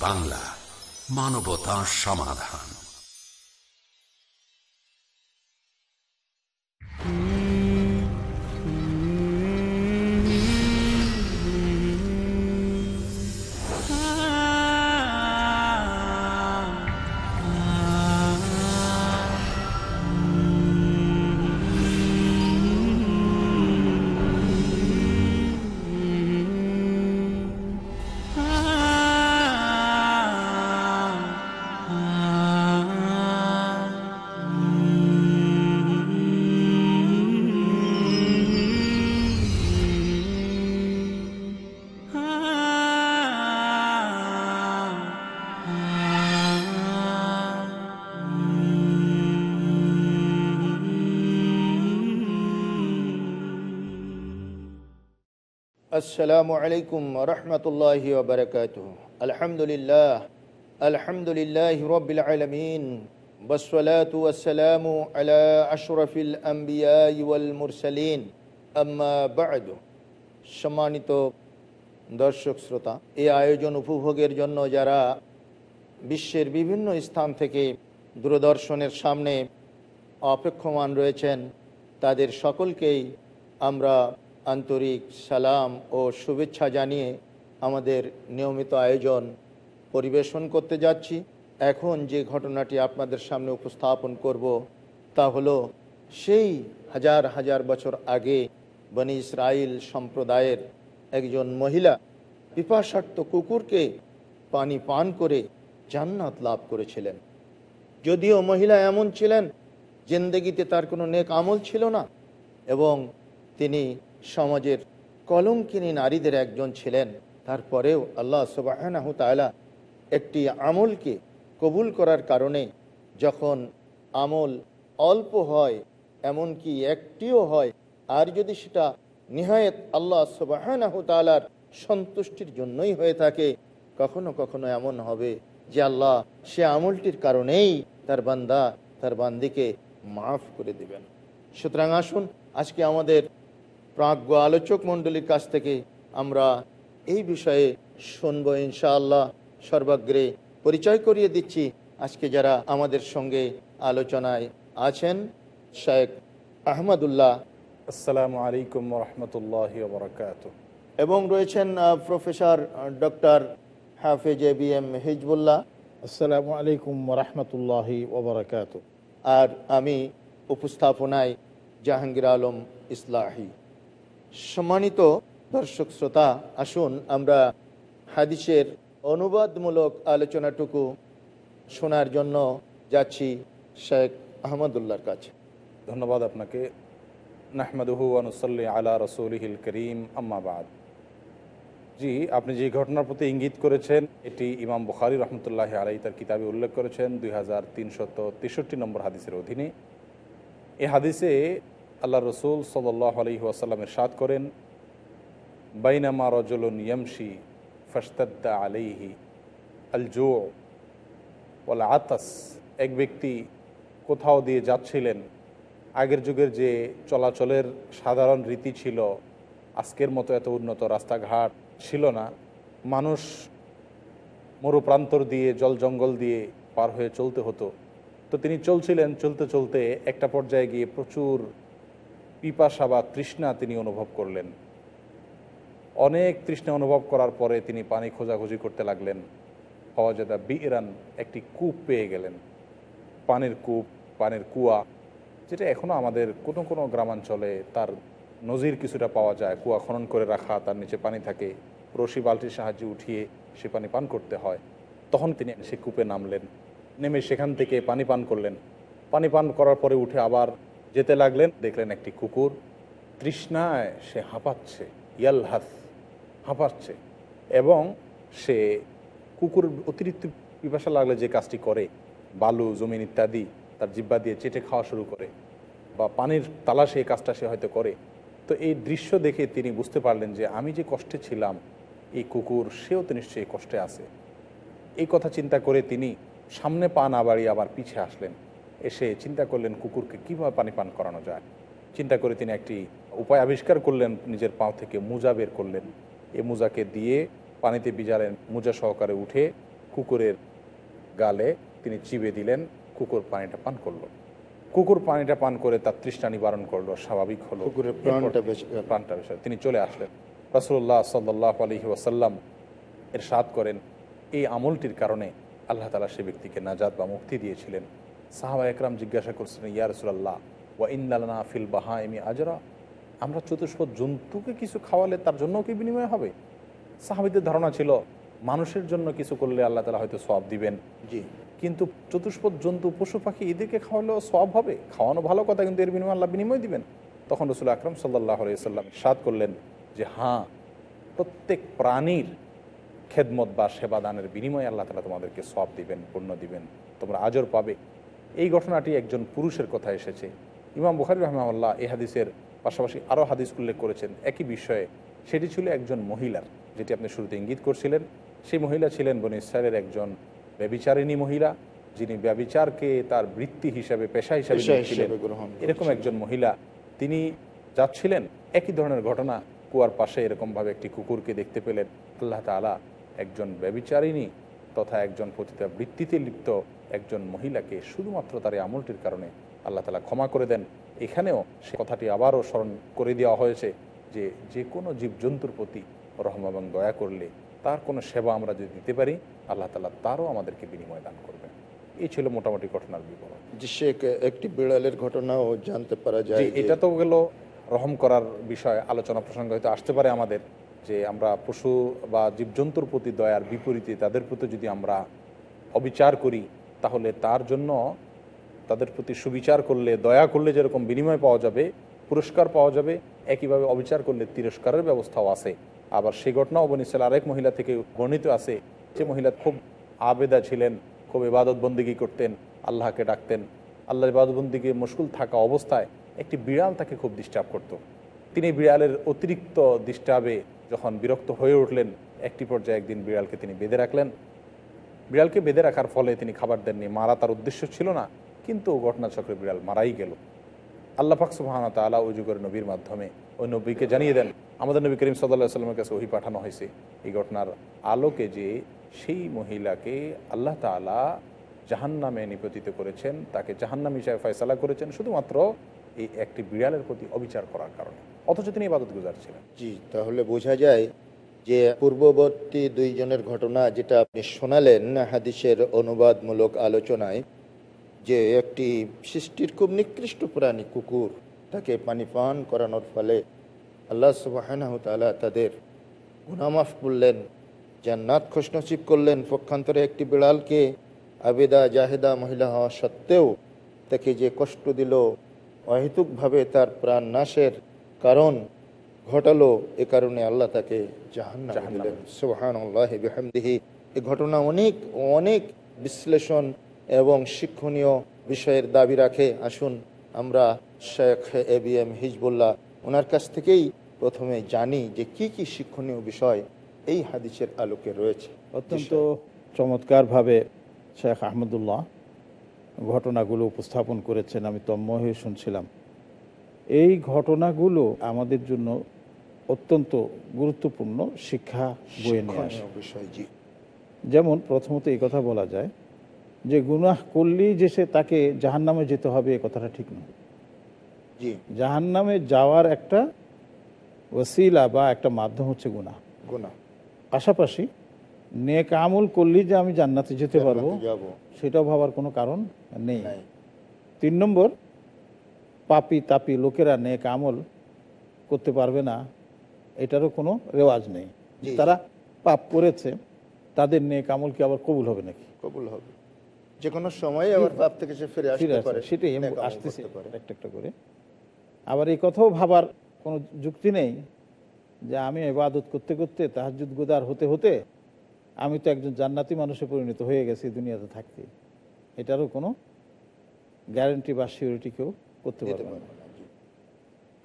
বাংলা মানবতা সমাধান। আসসালামু আলাইকুম রহমতুল্লাহ ওবরকাত আলহামদুলিল্লাহ আলহামদুলিল্লাহ রবিল আলমিন আশরফিল আম্বিয়া ওয়াল মুরসালিন। আম্মা বাদ। সম্মানিত দর্শক শ্রোতা, এই আয়োজন উপভোগের জন্য যারা বিশ্বের বিভিন্ন স্থান থেকে দূরদর্শনের সামনে অপেক্ষমান রয়েছেন, তাদের সকলকেই আমরা আন্তরিক সালাম ও শুভেচ্ছা জানিয়ে আমাদের নিয়মিত আয়োজন পরিবেশন করতে যাচ্ছি। এখন যে ঘটনাটি আপনাদের সামনে উপস্থাপন করব তা হলো, সেই হাজার হাজার বছর আগে বনি ইসরায়েল সম্প্রদায়ের একজন মহিলা পিপাসার্থ কুকুরকে পানি পান করে জান্নাত লাভ করেছিলেন। যদিও মহিলা এমন ছিলেন, জিন্দগিতে তার কোনো নেক আমল ছিল না এবং তিনি সমাজের কলঙ্কিনী নারীদের একজন ছিলেন। তারপরেও আল্লাহ সুবাহ একটি আমলকে কবুল করার কারণে যখন আমল অল্প হয়, এমনকি একটিও হয়, আর যদি সেটা নিহায়ত আল্লাহ সুবাহ তালার সন্তুষ্টির জন্যই হয়ে থাকে, কখনো কখনো এমন হবে যে আল্লাহ সে আমলটির কারণেই তার বান্দা তার বান্দিকে মাফ করে দিবেন। সুতরাং আসুন, আজকে আমাদের প্রাজ্ঞ আলোচক মণ্ডলীর কাছ থেকে আমরা এই বিষয়ে শুনব ইনশাআল্লাহ। সর্বাগ্রে পরিচয় করিয়ে দিচ্ছি আজকে যারা আমাদের সঙ্গে আলোচনায় আছেন শেখ আহমদুল্লাহ। আসসালামু আলাইকুম রহমতুল্লাহ বরকাত এবং রয়েছেন প্রফেসর ডক্টর হাফেজ এ বি এম হিজবুল্লাহ। আসসালামু আলাইকুম রহমতুল্লাহ ওবরাকাত আর আমি উপস্থাপনায় জাহাঙ্গীর আলম ইসলাহি। সম্মানিত দর্শক শ্রোতা, আসুন আমরা হাদিসের অনুবাদমূলক আলোচনাটুকু শোনার জন্য যাচ্ছি শেখ আহমদুল্লাহর কাছে। ধন্যবাদ আপনাকে। নাহমাদুহু আনুসল্লি আলা রসুলহিল করিম আম্মাবাদ জি, আপনি যে ঘটনার প্রতি ইঙ্গিত করেছেন, এটি ইমাম বুখারি রহমতুল্লাহ আলাই তার কিতাবে উল্লেখ করেছেন, দুই নম্বর হাদিসের অধীনে। এ হাদিসে আল্লাহ রসুল সাল্লাহ আলহি আসাল্লামের সাদ করেন, বাইনামা রজলুন ইয়ামশি ফস্তাদ্দা আলাইহি আল জো ওয়াল আতাস এক ব্যক্তি কোথাও দিয়ে যাচ্ছিলেন, আগের যুগের যে চলাচলের সাধারণ রীতি ছিল, আজকের মতো এত উন্নত রাস্তাঘাট ছিল না। মানুষ মরুপ্রান্তর দিয়ে, জল জঙ্গল দিয়ে পার হয়ে চলতে হতো। তো তিনি চলছিলেন, চলতে চলতে একটা পর্যায়ে গিয়ে প্রচুর পিপাসা বা তৃষ্ণা তিনি অনুভব করলেন। অনেক তৃষ্ণা অনুভব করার পরে তিনি পানি খোঁজাখুঁজি করতে লাগলেন। ফওয়াজেদা বিরান একটি কূপ পেয়ে গেলেন। পানির কূপ, পানির কুয়া, যেটা এখনও আমাদের কোনো কোনো গ্রামাঞ্চলে তার নজির কিছুটা পাওয়া যায়। কুয়া খনন করে রাখা, তার নিচে পানি থাকে, রশি বালতির সাহায্যে উঠিয়ে সে পানি পান করতে হয়। তখন তিনি সে কূপে নামলেন, নেমে সেখান থেকে পানি পান করলেন। পানি পান করার পরে উঠে আবার যেতে লাগলেন, দেখলেন একটি কুকুর। তৃষ্ণায় সে হাঁপাচ্ছে ইয়াল হাত হাঁপাচ্ছে এবং সে কুকুর অতিরিক্ত পিপাসা লাগলে যে কাজটি করে, বালু, জমিন ইত্যাদি তার জিব্বা দিয়ে চেটে খাওয়া শুরু করে বা পানির তালাশে এই কাজটা সে হয়তো করে। তো এই দৃশ্য দেখে তিনি বুঝতে পারলেন যে আমি যে কষ্টে ছিলাম, এই কুকুর, সেও তো নিশ্চয়ই কষ্টে আছে। এই কথা চিন্তা করে তিনি সামনে পা না বাড়িয়ে আবার পিছিয়ে আসলেন। এসে চিন্তা করলেন কুকুরকে কীভাবে পানি পান করানো যায়। চিন্তা করে তিনি একটি উপায় আবিষ্কার করলেন নিজের পাও থেকে মোজা বের করলেন। এই মোজাকে দিয়ে পানিতে ভিজালেন মোজা সহকারে উঠে কুকুরের গালে তিনি চিবে দিলেন কুকুর পানিটা পান করল। কুকুর পানিটা পান করে তার তৃষ্ণা নিবারণ করল স্বাভাবিক হলো। কুকুরের প্রাণটা প্রাণটা গেল। তিনি চলে আসলেন। রসুল্লাহ সাল্লাহ আলহি ওয়াসাল্লাম এর সাদ করেন। এই আমলটির কারণে আল্লাহ তালা সে ব্যক্তিকে নাজাদ বা মুক্তি দিয়েছিলেন। সাহাবা একরাম জিজ্ঞাসা করছিলেন ইয়া রসুল্লাহ ওয়া ইন্দালনা ফিল বাহা এমি আজরা? আমরা চতুষ্পদ জন্তুকে কিছু খাওয়ালে তার জন্য কি বিনিময় হবে? সাহাবিদের ধারণা ছিল মানুষের জন্য কিছু করলে আল্লাহ তালা হয়তো সব দিবেন। জি। কিন্তু চতুষ্পদ জন্তু পশু পাখি এদেরকে খাওয়ালেও সব হবে? খাওয়ানো ভালো কথা কিন্তু এর বিনিময় আল্লাহ বিনিময় দিবেন। তখন রসুল আকরম সাল্লাহ সাল্লাম সাদ করলেন যে হ্যাঁ প্রত্যেক প্রাণীর খেদমত বা সেবাদানের বিনিময়ে আল্লাহ তালা তোমাদেরকে সব দিবেন পুণ্য দিবেন। তোমরা আজর পাবে। এই ঘটনাটি একজন পুরুষের কথা এসেছে। ইমাম বুখারি রহমাল্লাহ এই হাদিসের পাশাপাশি আরও হাদিস উল্লেখ করেছেন। একই বিষয়ে সেটি ছিল একজন মহিলার যেটি আপনি শুরুতে ইঙ্গিত করছিলেন। সেই মহিলা ছিলেন বনি ইসরায়েলের একজন ব্যবিচারিণী মহিলা যিনি ব্যবিচারকে তার বৃত্তি হিসাবে পেশা হিসাবে এরকম একজন মহিলা তিনি যাচ্ছিলেন একই ধরনের ঘটনা কুয়ার পাশে এরকমভাবে একটি কুকুরকে দেখতে পেলেন। আল্লাহ তালা একজন ব্যবিচারিণী তথা একজন পতিতা বৃত্তিতে লিপ্ত একজন মহিলাকে শুধুমাত্র তার এই আমলটির কারণে আল্লাহ তালা ক্ষমা করে দেন। এখানেও সে কথাটি আবারও স্মরণ করে দেওয়া হয়েছে যে যে কোনো জীবজন্তুর প্রতি রহম এবং দয়া করলে তার কোনো সেবা আমরা যদি দিতে পারি আল্লাহ তালা তারও আমাদেরকে বিনিময় দান করবেন। এই ছিল মোটামুটি ঘটনার বিবরণ। যে একটি বিড়ালের ঘটনাও জানতে পারা যায় এটা তো গেল রহম করার বিষয় আলোচনা প্রসঙ্গ হয়তো আসতে পারে আমাদের যে আমরা পশু বা জীবজন্তুর প্রতি দয়ার বিপরীতে তাদের প্রতি যদি আমরা অবিচার করি তাহলে তার জন্য তাদের প্রতি সুবিচার করলে, দয়া করলে যেরকম বিনিময় পাওয়া যাবে, পুরস্কার পাওয়া যাবে, একইভাবে অবিচার করলে তিরস্কারের ব্যবস্থাও আছে। আবার সেই ঘটনাও বনিসেল আরেক মহিলা থেকে বর্ণিত আছে। যে মহিলা খুব আবেদা ছিলেন, খুব ইবাদত বন্দিগি করতেন, আল্লাহকে ডাকতেন। আল্লাহ ইবাদতবন্দিকে মুশকুল থাকা অবস্থায় একটি বিড়াল তাকে খুব ডিস্টার্ব করত। তিনি বিড়ালের অতিরিক্ত ডিস্টার্বে যখন বিরক্ত হয়ে উঠলেন, একটি পর্যায়ে একদিন বিড়ালকে তিনি বেঁধে রাখলেন। বিড়ালকে বেঁধে রাখার ফলে তিনি খাবার দেননি। মারা তার উদ্দেশ্য ছিল না, কিন্তু ঘটনাচক্রে বিড়াল মারাই গেল। আল্লাহ পাক সুবাহান তালা ওই যুগের নবীর মাধ্যমে ওই নবীকে জানিয়ে দেন, আমাদের নবী করিম সাল্লাহ সাল্লামের কাছে ওহি পাঠানো হয়েছে। এই ঘটনার আলোকে যে সেই মহিলাকে আল্লাহ তালা জাহান্নামে নিপতিত করেছেন, তাকে জাহান্নাম হিসাবে ফয়সালা করেছেন, শুধুমাত্র এই একটি বিড়ালের প্রতি অবিচার করার কারণে। অথচ তিনি ইবাদত গুজার ছিলেন। জি, তাহলে বোঝা যায় যে পূর্ববর্তী দুইজনের ঘটনা যেটা আপনি শোনালেন হাদিসের অনুবাদমূলক আলোচনায়, যে একটি সৃষ্টির খুব নিকৃষ্ট প্রাণী কুকুর, তাকে পানি পান করানোর ফলে আল্লাহ সুবাহ তাদের গুনামাফ করলেন, জান্নাত খুশনসিব করলেন। পক্ষান্তরে একটি বিড়ালকে আবেদা জাহেদা মহিলা হওয়া সত্ত্বেও তাকে যে কষ্ট দিল, অহেতুকভাবে তার প্রাণ নাশের কারণ ঘটালো এ কারণে আল্লাহ তাকে বিহামদিহি। এই ঘটনা অনেক অনেক বিশ্লেষণ এবং শিক্ষণীয় বিষয়ের দাবি রাখে। আসুন আমরা Sheikh A B M Hizbullah ওনার কাছ থেকেই প্রথমে জানি যে কি কি শিক্ষণীয় বিষয় এই হাদিসের আলোকে রয়েছে। অত্যন্ত চমৎকারভাবে শেখ আহমদুল্লাহ ঘটনাগুলো উপস্থাপন করেছেন আমি তন্ময় হয়ে শুনছিলাম। এই ঘটনাগুলো আমাদের জন্য অত্যন্ত গুরুত্বপূর্ণ শিক্ষা বয়ে নিয়ে আসে। যেমন প্রথমত এই কথা বলা যায় যে গুনাহ করলেই যে সে তাকে জাহান্নামে যেতে হবে এ কথাটা ঠিক নয়। জি। জাহান্নামে যাওয়ার একটা ওসিলা বা একটা মাধ্যম হচ্ছে গুনাহ। গুণা পাশাপাশি নেক আমল করলেই যে আমি জান্নাতে যেতে পারব যাব। সেটাও ভাবার কোনো কারণ নেই। তিন নম্বর পাপি তাপি লোকেরা নেক আমল করতে পারবে না এটারও কোনো রেওয়াজ নেই। তারা পাপ করেছে তাদের নিয়ে কামল কি আবার কবুল হবে নাকি? কবুল হবে। যে কোনো সময় আবার পাপ থেকে সে ফিরে আসতে পারে সেটাই আসতেছি। একটা একটা করে। আবার এই কথাও ভাবার কোনো যুক্তি নেই যে আমি ইবাদত করতে করতে তাহাজুদ গুদার হতে হতে আমি তো একজন জান্নাতি মানুষে পরিণত হয়ে গেছি দুনিয়াতে থাকতে। এটারও কোনো গ্যারেন্টি বা সিউরিটি কেউ করতে পারবে না।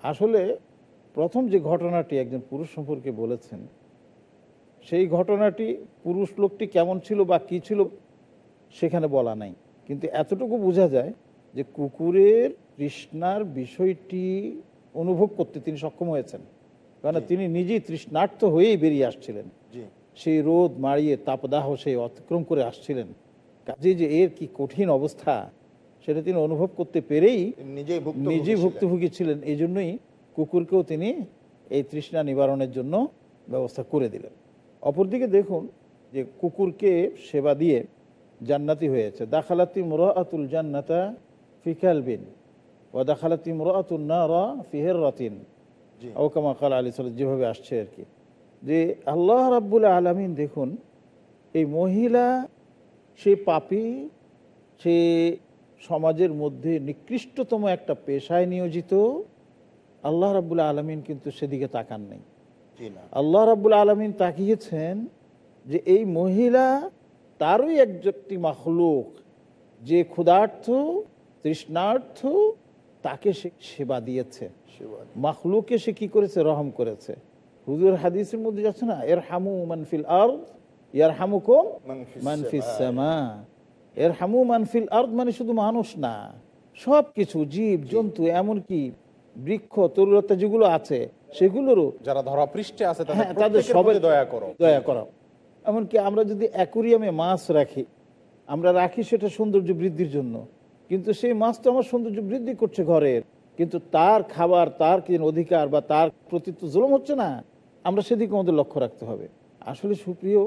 আসলে প্রথম যে ঘটনাটি একজন পুরুষ সম্পর্কে বলেছেন সেই ঘটনাটি পুরুষ লোকটি কেমন ছিল বা কি ছিল সেখানে বলা নাই। কিন্তু এতটুকু বোঝা যায় যে কুকুরের তৃষ্ণার বিষয়টি অনুভব করতে তিনি সক্ষম হয়েছেন। কারণ তিনি নিজেই তৃষ্ণার্থ হয়েই বেরিয়ে আসছিলেন। সেই রোদ মারিয়ে তাপদাহ সেই অতিক্রম করে আসছিলেন। কাজে যে এর কি কঠিন অবস্থা সেটা তিনি অনুভব করতে পেরেই নিজেই নিজেই ভুক্তভোগী ছিলেন। এই জন্যই কুকুরকেও তিনি এই তৃষ্ণা নিবারণের জন্য ব্যবস্থা করে দিলেন। অপরদিকে দেখুন যে কুকুরকে সেবা দিয়ে জান্নাতি হয়েছে। দাখালাতি মুরাতুল জান্নাতা ফিকাল বিন ও দাখালাতি মুরাতুল নারা ফিহের রাতিন। ওকামা কাল আলী সাল যেভাবে আসছে আর কি। যে আল্লাহ রাব্বুল আলমিন দেখুন এই মহিলা সে পাপি সে সমাজের মধ্যে নিকৃষ্টতম একটা পেশায় নিয়োজিত আল্লাহ রাব্বুল আলমিন কিন্তু সেদিকে তাকান নেই। আল্লাহ রাব্বুল আলমিন তাকিয়েছেন যে এই মহিলা তারই একটি মাখলুক যে ক্ষুধার্থ তৃষ্ণার্থ তাকে সে সেবা দিয়েছে। মাখলুকে সে কি করেছে? রহম করেছে। হুজুর হাদিসের মধ্যে যাচ্ছে না? এর হামু মানফিল আর ইয়ার হামুকুম মান ফিস মানফিস সামা। সামা। এর হামু মানফিল আর্দ মানে শুধু মানুষ না সব কিছু জীব জন্তু এমনকি বৃক্ষ তরুলতা যেগুলো আছে সেগুলোরও যারা ধরা পৃষ্ঠে আছে তাদের হ্যাঁ, সবাই দয়া করো। দয়া করো। এমনকি আমরা যদি অ্যাকুরিয়ামে মাছ রাখি আমরা রাখি সেটা সৌন্দর্য বৃদ্ধির জন্য। কিন্তু সেই মাছ তো আমার সৌন্দর্য বৃদ্ধি করছে ঘরের। কিন্তু তার খাবার তার কি অধিকার বা তার প্রতি তো জুলুম হচ্ছে না? আমরা সেদিকে আমাদের লক্ষ্য রাখতে হবে। আসলে সুপ্রিয়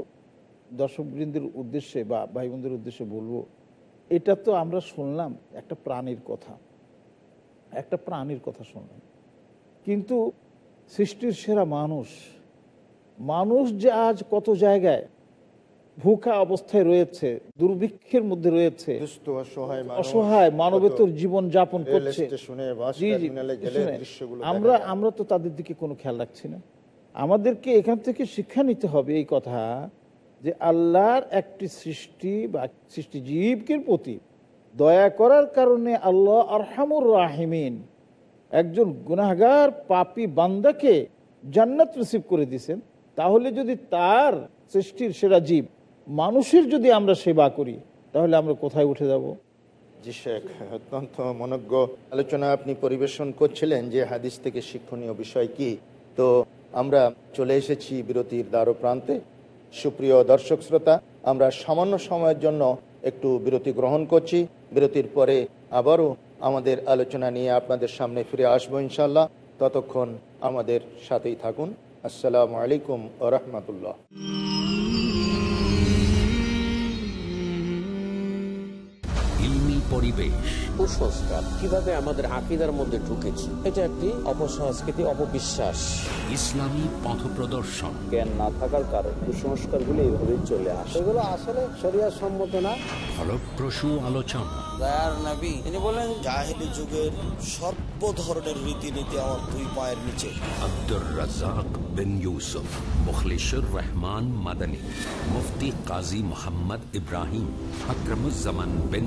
দর্শকবৃন্দের উদ্দেশ্যে বা ভাই বোনদের উদ্দেশ্যে বলব এটা তো আমরা শুনলাম একটা প্রাণীর কথা। একটা প্রাণীর কথা শুনলাম। কিন্তু সৃষ্টির সেরা মানুষ মানুষ যে আজ কত জায়গায় ভুকা অবস্থায় রয়েছে দুর্ভিক্ষের মধ্যে রয়েছে অসহায় মানবেতর জীবন যাপন করছে। আমরা আমরা তো তাদের দিকে কোনো খেয়াল রাখছি না। আমাদেরকে এখান থেকে শিক্ষা নিতে হবে এই কথা যে আল্লাহর একটি সৃষ্টি বা সৃষ্টি জীবকের প্রতি দয়া করার কারণে আল্লাহ আরহামুর রাহিমিন একজন গুনাহগার পাপি বান্দাকে জান্নাত রিসিভ করে দিয়েছেন। তাহলে যদি তার সৃষ্টির সেরা জীব মানুষের যদি আমরা সেবা করি, তাহলে আমরা কোথায় উঠে যাব? জি শেখ, অত্যন্ত মনজ্ঞ আলোচনা আপনি পরিবেশন করছিলেন যে হাদিস থেকে শিক্ষণীয় বিষয় কি। তো আমরা চলে এসেছি বিরতির দ্বার প্রান্তে সুপ্রিয় দর্শক শ্রোতা, আমরা সামান্য সময়ের জন্য একটু বিরতি গ্রহণ করছি। বিরতির পরে আবারও আমাদের আলোচনা নিয়ে আপনাদের সামনে ফিরে আসব ইনশাল্লাহ ততক্ষণ আমাদের সাথেই থাকুন। আসসালামু আলাইকুম ও রহমতুল্লাহ। পরিবেশ। কুসংস্কার কীভাবে আমাদের আকিদার মধ্যে ঢুকেছে এটা একটি অপসংস্কৃতি অপবিশ্বাস। ইসলামী পথ প্রদর্শন। জ্ঞান না থাকার কারণে কুসংস্কারগুলো এইভাবে চলে আসে। এগুলো আসলে শরিয়া সম্মত না। ফলপ্রসূ আলোচনা। তিনি বলেন জাহেলি যুগের সর্ব ধরনের রীতিনীতি আমার দুই পায়ের নিচে। আব্দুর রাজাক বিন ইউসুফ মুখলিসুর রহমান মাদানী মুফতি কাজী মোহাম্মদ ইব্রাহিম আকরমুজ্জামান বিন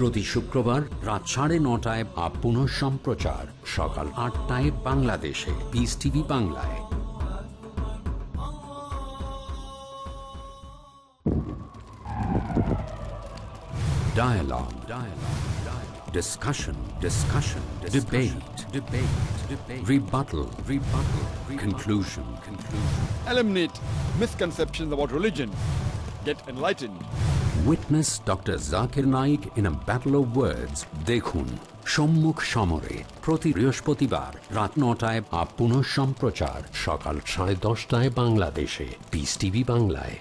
প্রতি শুক্রবার রাত সাড়ে নটায় বা পুনঃ সম্প্রচার সকাল আটটায় বাংলাদেশে পিস টিভি বাংলায় Dialogue. Dialogue. Dialogue. Discussion. Discussion. Debate. Debate. Debate. Rebuttal. Rebuttal. Conclusion. Conclusion. eliminate misconceptions about religion. Get enlightened. Witness doctor Zakir Naik in a battle of words. দেখুন সম্মুখ সমরে প্রতি বৃহস্পতিবার রাত নটায় বা সম্প্রচার সকাল সাড়ে দশটায় বাংলাদেশে পিস টিভি বাংলায়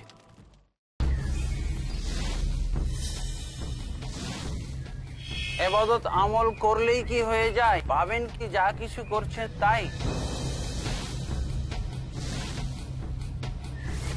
এবাদত আমল করলেই কি হয়ে যায়? ভাবেন কি যা কিছু করছেন তাই?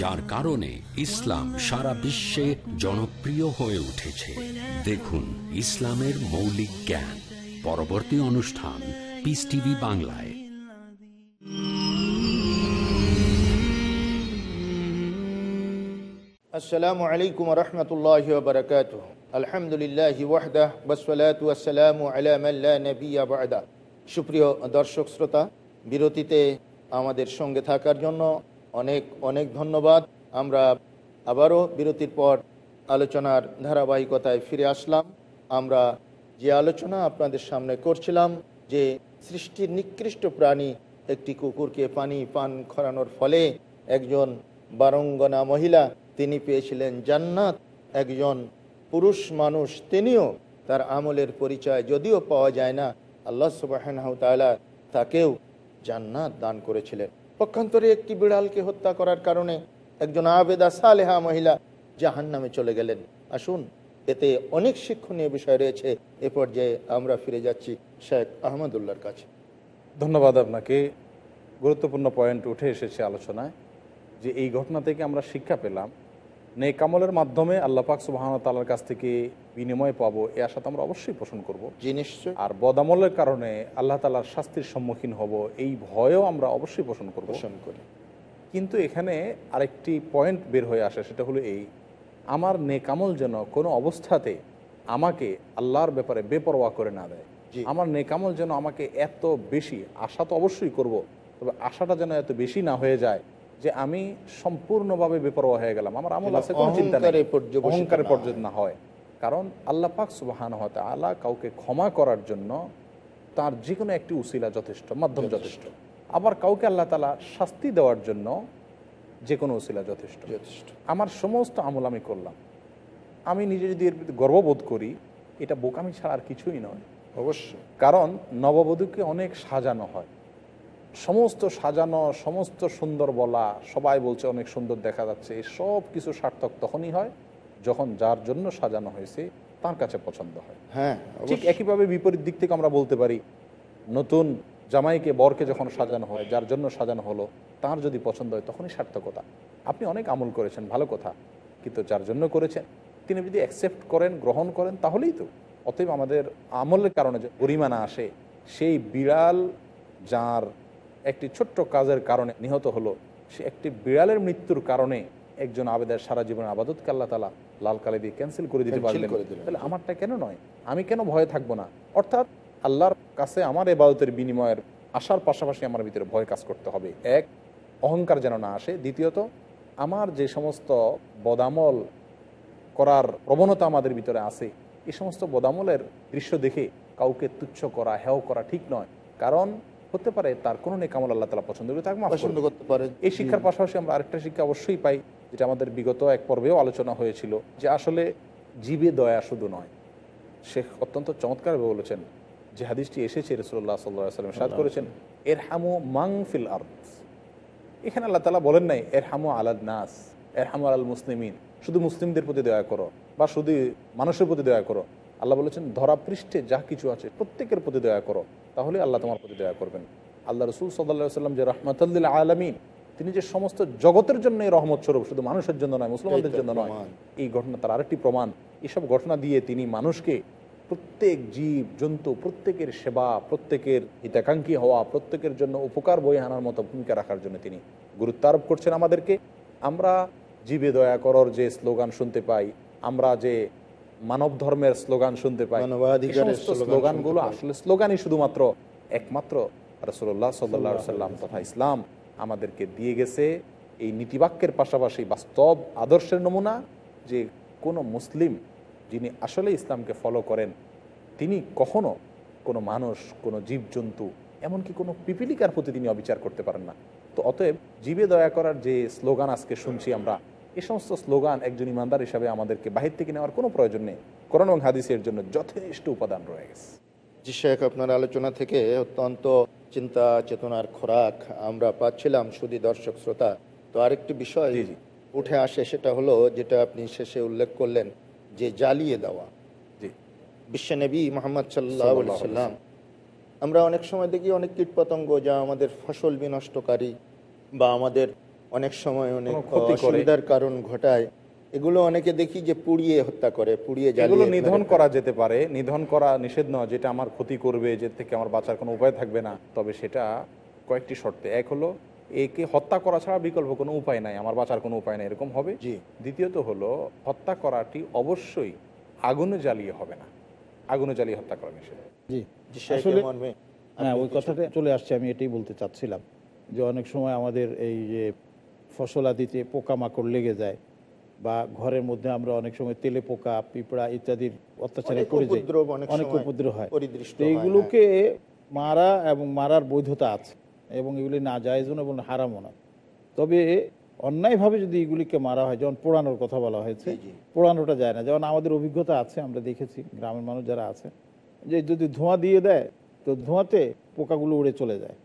যার কারণে ইসলাম সারা বিশ্বে জনপ্রিয় হয়ে উঠেছে। দেখুন ইসলামের মৌলিক জ্ঞান। পরবর্তী অনুষ্ঠান পিস টিভি বাংলায়। আসসালামু আলাইকুম রহমতুল্লাহ বরকাত আলহামদুলিল্লাহ ওয়াহদাহ বসলাত ওয়াসালামু আলা মাল্লা নবিয়া বাদা। সুপ্রিয় দর্শক শ্রোতা, বিরতিতে আমাদের সঙ্গে থাকার জন্য অনেক অনেক ধন্যবাদ। আমরা আবারও বিরতির পর আলোচনার ধারাবাহিকতায় ফিরে আসলাম। আমরা যে আলোচনা আপনাদের সামনে করছিলাম, যে সৃষ্টির নিকৃষ্ট প্রাণী একটি কুকুরকে পানি, পান করানোর ফলে একজন বারঙ্গনা মহিলা তিনি পেয়েছিলেন জান্নাত, একজন পুরুষ মানুষ তিনিও তার আমলের পরিচয় যদিও পাওয়া যায় না, আল্লাহ সুবাহ তাকেও জান্নাত দান করেছিলেন। পক্ষান্তরে একটি বিড়ালকে হত্যা করার কারণে একজন আবেদা সালেহা মহিলা জাহান নামে চলে গেলেন। আসুন, এতে অনেক শিক্ষণীয় বিষয় রয়েছে। এ পর্যায়ে আমরা ফিরে যাচ্ছি শেখ আহমদুল্লার কাছে। ধন্যবাদ আপনাকে। গুরুত্বপূর্ণ পয়েন্ট উঠে এসেছে আলোচনায় যে এই ঘটনা থেকে আমরা শিক্ষা পেলাম। নেক আমলের মাধ্যমে আল্লাহ পাক সুবাহন তাল্লার কাছ থেকে বিনিময় পাবো এ আশা তো আমরা অবশ্যই পোষণ করব। নিশ্চয় আর বদামলের কারণে আল্লাহ তালার শাস্তির সম্মুখীন হব এই ভয়ও আমরা অবশ্যই পোষণ করব। পোষণ করি। কিন্তু এখানে আরেকটি পয়েন্ট বের হয়ে আসে সেটা হলো এই আমার নেকামল যেন কোনো অবস্থাতে আমাকে আল্লাহর ব্যাপারে বেপরোয়া করে না দেয়। আমার নেকামল যেন আমাকে এত বেশি আশা তো অবশ্যই করব তবে আশাটা যেন এত বেশি না হয়ে যায় যে আমি সম্পূর্ণভাবে বেপরোয়া হয়ে গেলাম। আমার আমল আছে কোনো চিন্তা নেই। অহংকারে না। পর্যন্ত না হয়। কারণ আল্লাহ পাক সুবাহান হতে আল্লাহ কাউকে ক্ষমা করার জন্য তার যে কোনো একটি উসিলা যথেষ্ট মাধ্যম যথেষ্ট। আবার কাউকে আল্লাহ তালা শাস্তি দেওয়ার জন্য যে কোনো উসিলা যথেষ্ট। যথেষ্ট। আমার সমস্ত আমল আমি করলাম। আমি নিজে যদি এর প্রতি গর্ববোধ করি এটা বোকামি ছাড়া আর কিছুই নয়। অবশ্যই। কারণ নববধূকে অনেক সাজানো হয়। সমস্ত সাজানো সমস্ত সুন্দর বলা সবাই বলছে অনেক সুন্দর দেখা যাচ্ছে এই সব কিছু সার্থক তখনই হয় যখন যার জন্য সাজানো হয়েছে তার কাছে পছন্দ হয়। হ্যাঁ ঠিক একইভাবে বিপরীত দিক থেকে আমরা বলতে পারি নতুন জামাইকে বরকে যখন সাজানো হয় যার জন্য সাজানো হলো তার যদি পছন্দ হয় তখনই সার্থকতা। আপনি অনেক আমল করেছেন ভালো কথা কিন্তু যার জন্য করেছেন তিনি যদি অ্যাকসেপ্ট করেন গ্রহণ করেন তাহলেই তো। অতএব আমাদের আমলের কারণে যে পরিমাণা আসে সেই বিড়াল যার একটি ছোট্ট কাজের কারণে নিহত হলো। সে একটি বিড়ালের মৃত্যুর কারণে একজন আবেদের সারা জীবনের আবাদতকে আল্লাহ তালা লাল কালে দিয়ে ক্যান্সেল করে দিতে পারলেন। তাহলে আমারটা কেন নয়? আমি কেন ভয়ে থাকব না? অর্থাৎ আল্লাহর কাছে আমার এবাদতের বিনিময়ের আসার পাশাপাশি আমার ভিতরে ভয় কাজ করতে হবে। এক অহংকার যেন না আসে। দ্বিতীয়ত আমার যে সমস্ত বদামল করার প্রবণতা আমাদের ভিতরে আছে এই সমস্ত বদামলের দৃশ্য দেখে কাউকে তুচ্ছ করা হেয় করা ঠিক নয়। কারণ হতে পারে তার কোনো নেকামল আল্লাহ তালা পছন্দ করে তাকে পছন্দ করতে পারে। এই শিক্ষার পাশাপাশি আমরা আরেকটা শিক্ষা অবশ্যই পাই যেটা আমাদের বিগত এক পর্বেও আলোচনা হয়েছিল যে আসলে জীবে দয়া শুধু নয়। শেখ অত্যন্ত চমৎকারভাবে বলেছেন যে হাদিসটি এসেছে রসুল্লাহ সাল্লাহ সাল্লাম সাদ করেছেন এর হামু মাং ফিল আর্থ এখানে আল্লাহ তালা বলেন নাই এর হামু আলাদ নাস এর হামু আল মুসলিমিন। শুধু মুসলিমদের প্রতি দয়া করো বা শুধু মানুষের প্রতি দয়া করো। আল্লাহ বলেছেন ধরা পৃষ্ঠে যা কিছু আছে প্রত্যেকের প্রতি দয়া করো। তাহলে আল্লাহ তোমার প্রতি দয়া করবেন। আল্লাহ রসুল সাল্লাহ সাল্লাম যে রহমতুল্লিল আলমিন তিনি যে সমস্ত জগতের জন্য এই রহমত স্বরূপ শুধু মানুষের জন্য নয় মুসলমানদের জন্য নয় এই ঘটনা তার আরেকটি প্রমাণ। এসব ঘটনা দিয়ে তিনি মানুষকে প্রত্যেক জীব জন্তু প্রত্যেকের সেবা প্রত্যেকের হিতাকাঙ্ক্ষী হওয়া প্রত্যেকের জন্য উপকার বই আনার মতো ভূমিকা রাখার জন্য তিনি গুরুত্ব আরোপ করছেন আমাদেরকে। আমরা জীবে দয়া করর যে স্লোগান শুনতে পাই আমরা যে মানব ধর্মের স্লোগান শুনতে পাই। স্লোগানগুলো আসলে স্লোগানই শুধুমাত্র একমাত্র রসুল্লাহ সাল্লা সাল্লাম তথা ইসলাম আমাদেরকে দিয়ে গেছে। এই নীতিবাক্যের পাশাপাশি বাস্তব আদর্শের নমুনা যে কোনো মুসলিম যিনি আসলে ইসলামকে ফলো করেন তিনি কখনো কোনো মানুষ কোনো জীবজন্তু এমনকি কোনো পিপিলিকার প্রতি তিনি অবিচার করতে পারেন না। তো অতএব জীবে দয়া করার যে স্লোগান আজকে শুনছি আমরা এই সমস্ত স্লোগান একজন ইমানদার হিসাবে আমাদেরকে বাহির থেকে নেওয়ার কোনো প্রয়োজন নেই। করোনা এবং হাদিসের জন্য যথেষ্ট উপাদান রয়ে গেছে। জি শেখ আপনার আলোচনা থেকে অত্যন্ত চিন্তা চেতনার খোরাক আমরা পাচ্ছিলাম শুধু দর্শক শ্রোতা। তো আরেকটি বিষয়। উঠে আসে সেটা হলো যেটা আপনি শেষে উল্লেখ করলেন যে জ্বালিয়ে দেওয়া। বিশ্বনবী মোহাম্মদ সাল্লাহ সাল্লাম। আমরা অনেক সময় দেখি অনেক কীটপতঙ্গ যা আমাদের ফসল বিনষ্টকারী বা আমাদের অনেক সময় অনেক ক্ষতি অসুবিধার কারণ ঘটায়। এগুলো অনেকে দেখি যে পুড়িয়ে হত্যা করে পুড়িয়ে এগুলো নিধন করা যেতে পারে। নিধন করা নিষেধ নয় যেটা আমার ক্ষতি করবে যে থেকে আমার বাঁচার কোনো উপায় থাকবে না। তবে সেটা কয়েকটি শর্তে। এক হলো একে হত্যা করা ছাড়া বিকল্প কোনো উপায় নাই আমার বাঁচার কোনো উপায় নাই এরকম হবে। জি। দ্বিতীয়ত হলো হত্যা করাটি অবশ্যই আগুনে জ্বালিয়ে হবে না। আগুনে জ্বালিয়ে হত্যা করা নিষেধ। জি জি, আসলে হ্যাঁ ওই কথাটা চলে আসছে আমি এটাই বলতে চাচ্ছিলাম। যে অনেক সময় আমাদের এই যে ফসল আদিতে পোকামাকড় লেগে যায় বা ঘরের মধ্যে আমরা অনেক সময় তেলে পোকা পিঁপড়া ইত্যাদির অত্যাচারে পড়ে যাই। অনেক উপদ্রব হয়। এইগুলোকে মারা এবং মারার বৈধতা আছে এবং এগুলি না জায়জন এবং হারামও না। তবে অন্যায়ভাবে যদি এগুলিকে মারা হয় যেমন পোড়ানোর কথা বলা হয়েছে। পোড়ানোটা যায় না। যেমন আমাদের অভিজ্ঞতা আছে আমরা দেখেছি গ্রামের মানুষ যারা আছে যে যদি ধোঁয়া দিয়ে দেয় তো ধোঁয়াতে পোকাগুলো উড়ে চলে যায়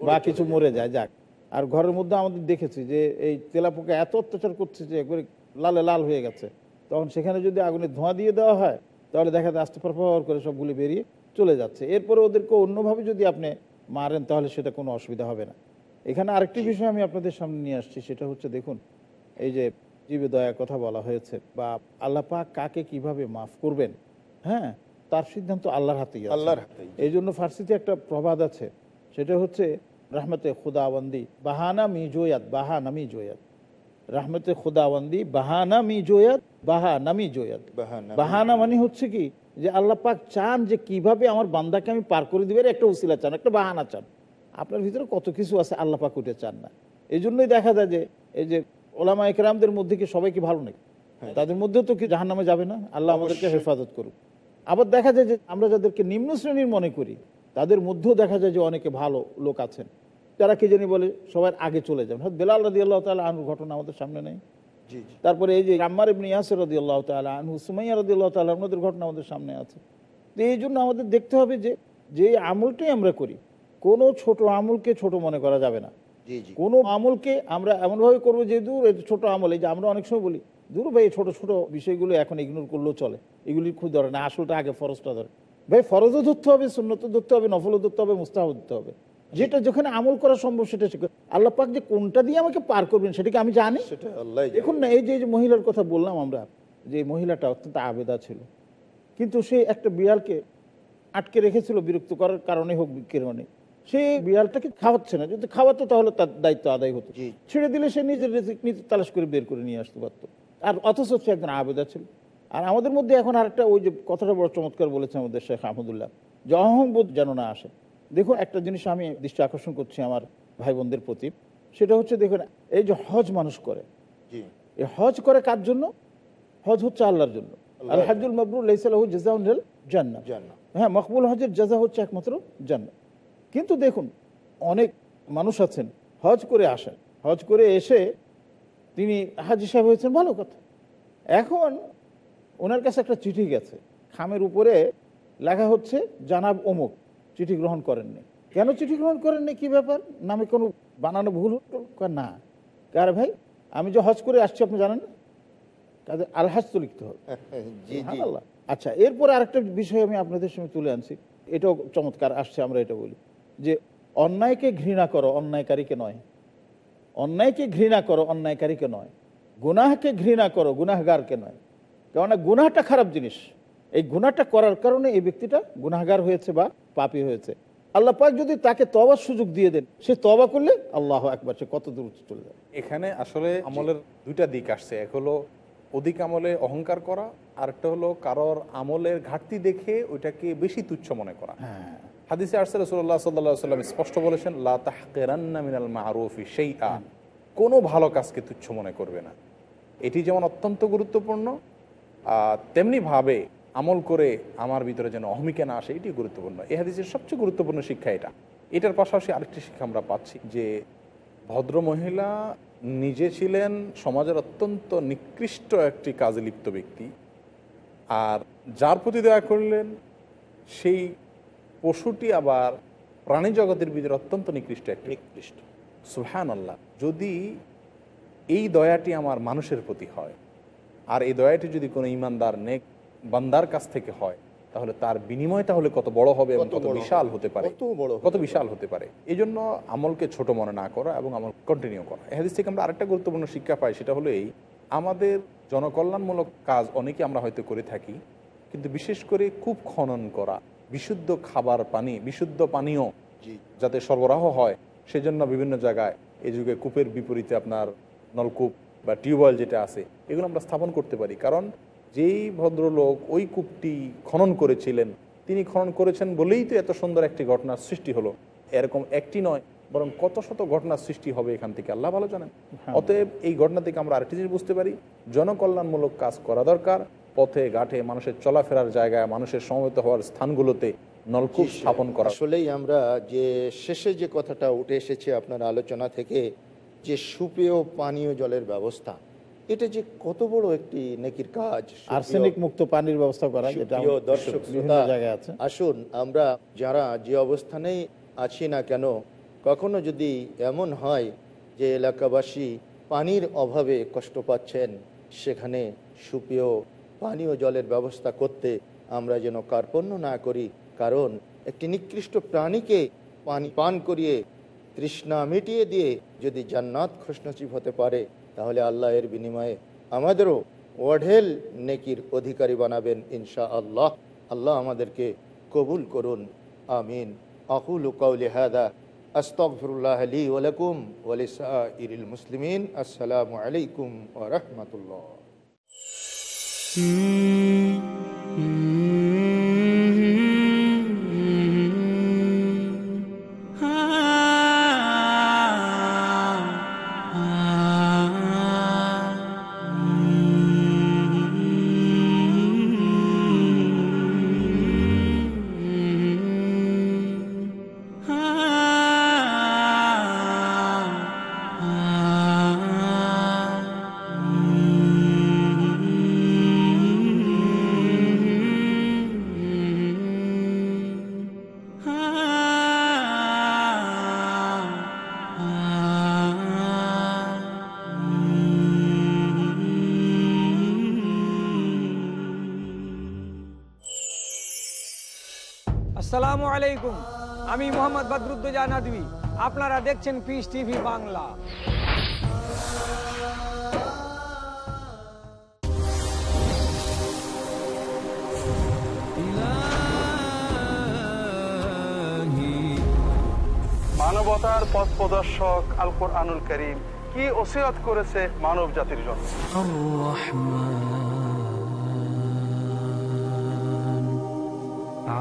বা কিছু মরে যায় যাক। আর ঘরের মধ্যে আমাদের দেখেছি যে এই তেলা পোকা এত অত্যাচার করছে যে একবারে লালে লাল হয়ে গেছে তখন সেখানে যদি আগুনে ধোঁয়া দিয়ে দেওয়া হয় তাহলে দেখা যায় আস্তে পর করে সবগুলি বেরিয়ে চলে যাচ্ছে এরপরে ওদেরকে অন্যভাবে যদি আপনি মারেন তাহলে সেটা কোনো অসুবিধা হবে না এখানে আরেকটি বিষয় আমি আপনাদের সামনে নিয়ে আসছি সেটা হচ্ছে দেখুন এই যে জীবে দয়ার কথা বলা হয়েছে বা আল্লাহ পাক কাকে কীভাবে মাফ করবেন হ্যাঁ তার সিদ্ধান্ত আল্লাহর হাতেই। আল্লাহর হাতেই। এই জন্য ফার্সিতে একটা প্রবাদ আছে সেটা হচ্ছে রাহমতে খুদাবন্দি বাহানা মি জোয়াত বাহানা মি জোয়াত। রাহমতে খুদাবন্দি বাহানা মি জোয়াত বাহানা মি জোয়াত। বাহানা মানে হচ্ছে কি? যে আল্লাহ পাক চান যে কীভাবে আমার বান্দাকে আমি পার করে দিবে একটা উসিলা চান একটা বাহানা চান। আপনার ভিতরে কত কিছু আছে আল্লাহ পাক ওইটা চান না। এই জন্যই দেখা যায় যে এই যে ওলামা একরামদের মধ্যে কি সবাই কি ভালো নেই তাদের মধ্যেও তো কি জাহান নামে যাবে না? আল্লাহ আমাদেরকে হেফাজত করুক। আবার দেখা যায় যে আমরা যাদেরকে নিম্ন শ্রেণির মনে করি তাদের মধ্যেও দেখা যায় যে অনেকে ভালো লোক আছেন। যারা কি জানি বলে সবার আগে চলে যাবেন হয়তো বেলাল রাদি আল্লাহ তালা আনুর ঘটনা আমাদের সামনে নেই। তারপরে এই যে আম্মার ইবনে ইয়াসির রদি আল্লাহ তালা আনহু সুমাইয়া রদি আল্লাহ তালা আমাদের ঘটনা আমাদের সামনে আছে। তো এই জন্য আমাদের দেখতে হবে যে যে আমলটাই আমরা করি কোনো ছোট আমলকে ছোট মনে করা যাবে না। কোনো আমলকে আমরা এমনভাবে করব যে দূর এই ছোট আমল। এই যে আমরা অনেক সময় বলি দূর ভাই ছোট ছোট বিষয়গুলো এখন ইগনোর করলেও চলে। এগুলি খুব ধরে না আসলটা আগে ফরজটা ধরে। ভাই ফরজও ধরতে হবে সুন্নত ধরতে হবে নফলও ধরতে হবে মুস্তাহ ধরতে হবে। যেটা যেখানে আমল করা সম্ভব সেটা শিখে আল্লাহ পাক যে কোনটা দিয়ে আমাকে পার করবেন সেটাকে আমি জানি? দেখুন না এই যে মহিলার কথা বললাম আমরা যে মহিলাটা অত্যন্ত আবেদা ছিল। কিন্তু সে একটা বিড়ালকে আটকে রেখেছিল বিরক্ত করার কারণে হোক কারণে সেই বিড়ালটাকে খাওয়াচ্ছে না যদি খাওয়াতো তাহলে তার দায়িত্ব আদায় হতো। ছেড়ে দিলে সে নিজের নিজে তালাশ করে বের করে নিয়ে আসতে পারতো আর অথচ সে একজন আবেদা ছিল। আর আমাদের মধ্যে এখন আরেকটা ওই যে কথাটা বড় চমৎকার বলেছে আমাদের শেখ আহমদুল্লাহ যে অহংবোধ যেন না আসে। দেখুন একটা জিনিস আমি দৃষ্টি আকর্ষণ করছি আমার ভাই বোনদের প্রতি সেটা হচ্ছে দেখুন এই যে হজ মানুষ করে এই হজ করে কার জন্য? হজ হচ্ছে আল্লাহর জন্য। আল হাজুল মবরুল জান্নাহ। জান্নাহ। হ্যাঁ মকবুল হজের জাজা হচ্ছে একমাত্র জান্নাত কিন্তু দেখুন অনেক মানুষ আছেন হজ করে আসেন। হজ করে এসে তিনি হাজি সাহেব হয়েছেন ভালো কথা। এখন ওনার কাছে একটা চিঠি গেছে। খামের উপরে লেখা হচ্ছে জানাব অমুক চিঠি গ্রহণ করেননি। কেন চিঠি গ্রহণ করেননি? কি ব্যাপার? নামে কোনো বানানো ভুল হতো না। কার ভাই আমি যে হজ করে আসছি আপনি জানেন না? তাদের আলহাজ তো লিখতে হবে। আচ্ছা এরপরে আরেকটা বিষয় আমি আপনাদের সঙ্গে তুলে আনছি। এটাও চমৎকার আসছে আমরা এটা বলি। যে অন্যায়কে ঘৃণা করো অন্যায়কারীকে নয়। অন্যায়কে ঘৃণা করো অন্যায়কারীকে নয়। গুনাহকে ঘৃণা করো গুনাহগারকে নয়। কেননা গুনাহটা খারাপ জিনিস। এই গুনাহটা করার কারণে এই ব্যক্তিটা গুনাহগার হয়েছে বা পাপি হয়েছে। আল্লাহ পাক যদি তাকে তবার সুযোগ দিয়ে দেন সে তবা করলে আল্লাহ একবার সে কত দূর চলে যাবে। এখানে আসলে আমলের দুইটা দিক আসছে এক হলো অধিক আমলে অহংকার করা আর একটা হলো কারোর আমলের ঘাটতি দেখে ওইটাকে বেশি তুচ্ছ মনে করা। হ্যাঁ। হাদিসে আরসাল রসুল্লাহ সাল্লাহ সাল্লাম স্পষ্ট বলেছেন লা তাহকেরান্না মিনাল মারুফি সেই আ কোনো ভালো কাজকে তুচ্ছ মনে করবে না। এটি যেমন অত্যন্ত গুরুত্বপূর্ণ তেমনিভাবে আমল করে আমার ভিতরে যেন অহমিকা না আসে এটি গুরুত্বপূর্ণ। এই হাদিসের সবচেয়ে গুরুত্বপূর্ণ শিক্ষা এটা। এটার পাশাপাশি আরেকটি শিক্ষা আমরা পাচ্ছি যে ভদ্র মহিলা নিজে ছিলেন সমাজের অত্যন্ত নিকৃষ্ট একটি কাজে লিপ্ত ব্যক্তি আর যার প্রতি দয়া করলেন সেই পশুটি আবার প্রাণী জগতের ভিতরে অত্যন্ত নিকৃষ্ট একটি নিকৃষ্ট। সুহান আল্লাহ যদি এই দয়াটি আমার মানুষের প্রতি হয় আর এই দয়াটি যদি কোনো ইমানদার নেক বান্দার কাছ থেকে হয় তাহলে তার বিনিময় তাহলে কত বড় হবে এবং কত বিশাল হতে পারে। কত বড় কত বিশাল হতে পারে। এই জন্য আমলকে ছোট মনে না করা এবং আমল কন্টিনিউ করা। এহাদিস থেকে আমরা আরেকটা গুরুত্বপূর্ণ শিক্ষা পাই সেটা হলো এই আমাদের জনকল্যাণমূলক কাজ অনেকে আমরা হয়তো করে থাকি কিন্তু বিশেষ করে কূপ খনন করা বিশুদ্ধ খাবার পানি বিশুদ্ধ পানীয় যাতে সরবরাহ হয় সেজন্য বিভিন্ন জায়গায় এই যুগে কূপের বিপরীতে আপনার নলকূপ বা টিউবওয়েল যেটা আছে এগুলো আমরা স্থাপন করতে পারি। কারণ যেই ভদ্রলোক ওই কূপটি খনন করেছিলেন তিনি খনন করেছেন বলেই তো এত সুন্দর একটি ঘটনার সৃষ্টি হলো। এরকম একটি নয় বরং কত শত ঘটনার সৃষ্টি হবে এখান থেকে আল্লাহ ভালো জানেন। অতএব এই ঘটনা থেকে আমরা আরেকটি জিনিস বুঝতে পারি জনকল্যাণমূলক কাজ করা দরকার পথে ঘাটে মানুষের চলাফেরার জায়গায় মানুষের সমবেত হওয়ার স্থানগুলোতে নলকূপ স্থাপন করা। আসলেই আমরা যে শেষে যে কথাটা উঠে এসেছে আপনার আলোচনা থেকে যে সুপেয় পানীয় জলের ব্যবস্থা এটা যে কত বড় একটি নেকির কাজ আর্সেনিক মুক্ত পানির ব্যবস্থা করা দর্শক জায়গায় আছে। আসুন আমরা যারা যে অবস্থানেই আছি না কেন কখনো যদি এমন হয় যে এলাকাবাসী পানির অভাবে কষ্ট পাচ্ছেন সেখানে সুপেয় পানীয় জলের ব্যবস্থা করতে আমরা যেন কার্পণ্য না করি কারণ একটি নিকৃষ্ট প্রাণীকে পানি পান করিয়ে তৃষ্ণা মিটিয়ে দিয়ে যদি জান্নাত খুশনসিব হতে পারে, তাহলে আল্লাহ এর বিনিময়ে আমাদেরও ওয়াঢেল নেকির অধিকারী বানাবেন ইনশা আল্লাহ আল্লাহ আমাদেরকে কবুল করুন। আমিন। আকুল কাউলি হাদা। আস্তগফিরুল্লাহ লি ওয়া লাকুম ওয়া লিসাইরিল মুসলিমিন। আসসালামু আলাইকুম ওয়া রাহমাতুল্লাহ। আসসালামু আলাইকুম। আমি মোহাম্মদ বদরুদ্দোজা নদী আপনারা দেখছেন পিস টিভি বাংলা। মানবতার পথ প্রদর্শক আল কোরআনুল করিম কি ওসিয়ত করেছে মানব জাতির জন্য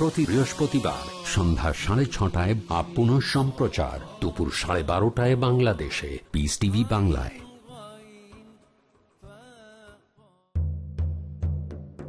প্রতি বৃহস্পতিবার সন্ধ্যা সাড়ে ছটায় বা সম্প্রচার দুপুর সাড়ে বারোটায় বাংলাদেশে পিস টিভি বাংলায়।